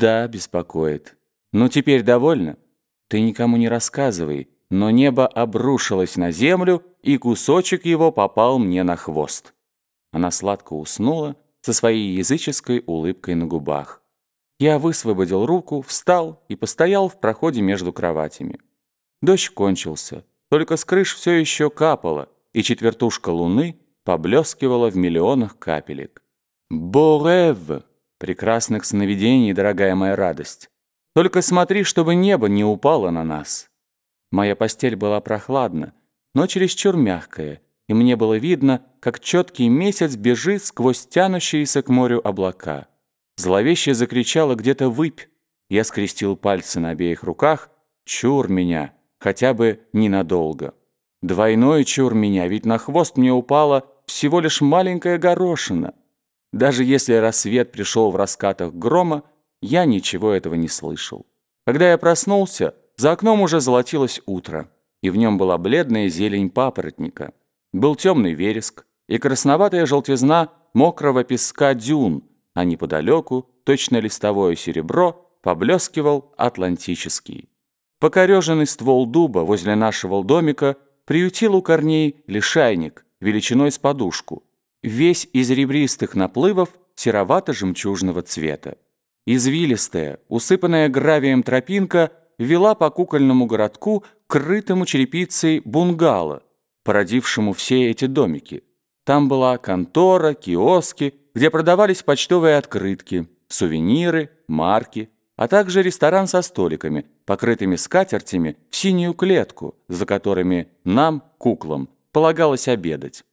Да, беспокоит. Ну теперь довольно? Ты никому не рассказывай, но небо обрушилось на землю, и кусочек его попал мне на хвост. Она сладко уснула со своей языческой улыбкой на губах. Я высвободил руку, встал и постоял в проходе между кроватями. Дождь кончился, только с крыш все еще капало, и четвертушка луны поблескивала в миллионах капелек. «Борев!» Прекрасных сновидений, дорогая моя радость. Только смотри, чтобы небо не упало на нас. Моя постель была прохладна, но чересчур мягкая, и мне было видно, как четкий месяц бежит сквозь тянущиеся к морю облака. Зловеще закричала где-то выпь. Я скрестил пальцы на обеих руках. Чур меня, хотя бы ненадолго. Двойной чур меня, ведь на хвост мне упала всего лишь маленькая горошина. Даже если рассвет пришел в раскатах грома, я ничего этого не слышал. Когда я проснулся, за окном уже золотилось утро, и в нем была бледная зелень папоротника. Был темный вереск и красноватая желтизна мокрого песка дюн, а неподалеку, точно листовое серебро, поблескивал атлантический. Покореженный ствол дуба возле нашего домика приютил у корней лишайник величиной с подушку – весь из ребристых наплывов серовато-жемчужного цвета. Извилистая, усыпанная гравием тропинка вела по кукольному городку, крытому черепицей бунгало, породившему все эти домики. Там была контора, киоски, где продавались почтовые открытки, сувениры, марки, а также ресторан со столиками, покрытыми скатертями в синюю клетку, за которыми нам, куклам, полагалось обедать.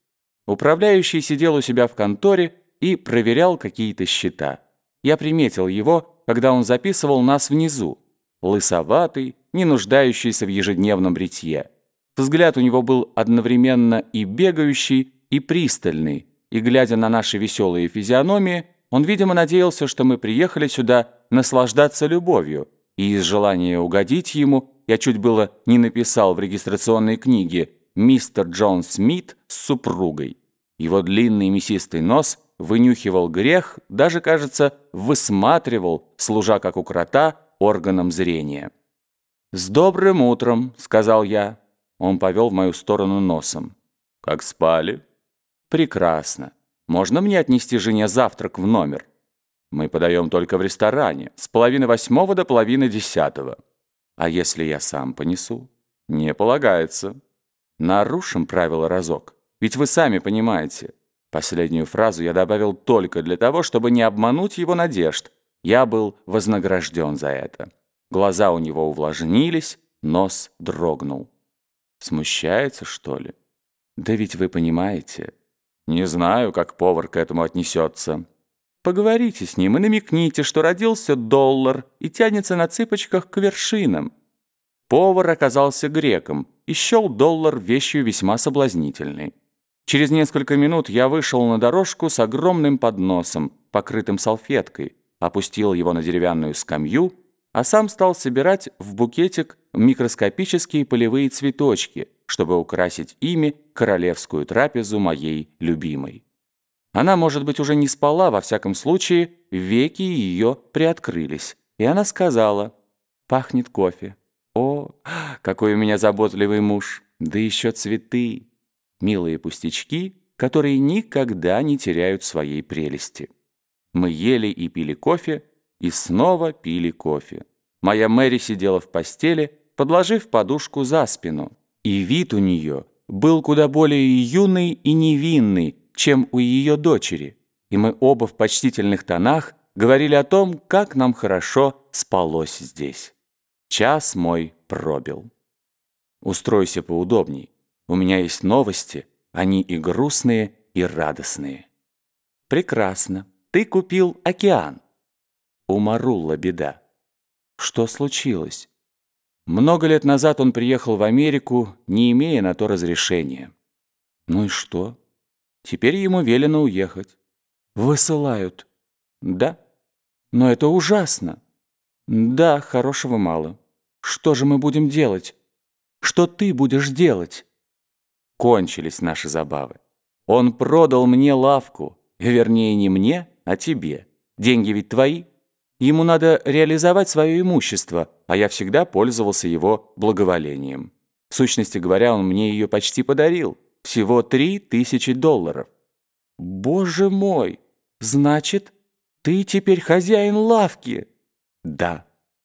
Управляющий сидел у себя в конторе и проверял какие-то счета. Я приметил его, когда он записывал нас внизу. Лысоватый, не нуждающийся в ежедневном бритье. Взгляд у него был одновременно и бегающий, и пристальный, и, глядя на наши веселые физиономии, он, видимо, надеялся, что мы приехали сюда наслаждаться любовью, и из желания угодить ему я чуть было не написал в регистрационной книге мистер Джон Смит с супругой. Его длинный мясистый нос вынюхивал грех, даже, кажется, высматривал, служа как у крота, органом зрения. «С добрым утром», — сказал я. Он повел в мою сторону носом. «Как спали?» «Прекрасно. Можно мне отнести жене завтрак в номер?» «Мы подаем только в ресторане, с половины восьмого до половины десятого. А если я сам понесу?» «Не полагается». Нарушим правила разок. Ведь вы сами понимаете. Последнюю фразу я добавил только для того, чтобы не обмануть его надежд. Я был вознагражден за это. Глаза у него увлажнились, нос дрогнул. Смущается, что ли? Да ведь вы понимаете. Не знаю, как повар к этому отнесется. Поговорите с ним и намекните, что родился доллар и тянется на цыпочках к вершинам. Повар оказался греком и счел доллар вещью весьма соблазнительной. Через несколько минут я вышел на дорожку с огромным подносом, покрытым салфеткой, опустил его на деревянную скамью, а сам стал собирать в букетик микроскопические полевые цветочки, чтобы украсить ими королевскую трапезу моей любимой. Она, может быть, уже не спала, во всяком случае, веки ее приоткрылись, и она сказала «Пахнет кофе». О, какой у меня заботливый муж! Да еще цветы! Милые пустячки, которые никогда не теряют своей прелести. Мы ели и пили кофе, и снова пили кофе. Моя Мэри сидела в постели, подложив подушку за спину, и вид у нее был куда более юный и невинный, чем у ее дочери, и мы оба в почтительных тонах говорили о том, как нам хорошо спалось здесь. Час мой пробил. Устройся поудобней. У меня есть новости, они и грустные, и радостные. Прекрасно. Ты купил океан. У Марулла беда. Что случилось? Много лет назад он приехал в Америку, не имея на то разрешения. Ну и что? Теперь ему велено уехать. Высылают. Да. Но это ужасно. Да, хорошего мало. Что же мы будем делать? Что ты будешь делать? Кончились наши забавы. Он продал мне лавку. Вернее, не мне, а тебе. Деньги ведь твои. Ему надо реализовать свое имущество, а я всегда пользовался его благоволением. В сущности говоря, он мне ее почти подарил. Всего три тысячи долларов. Боже мой! Значит, ты теперь хозяин лавки? Да.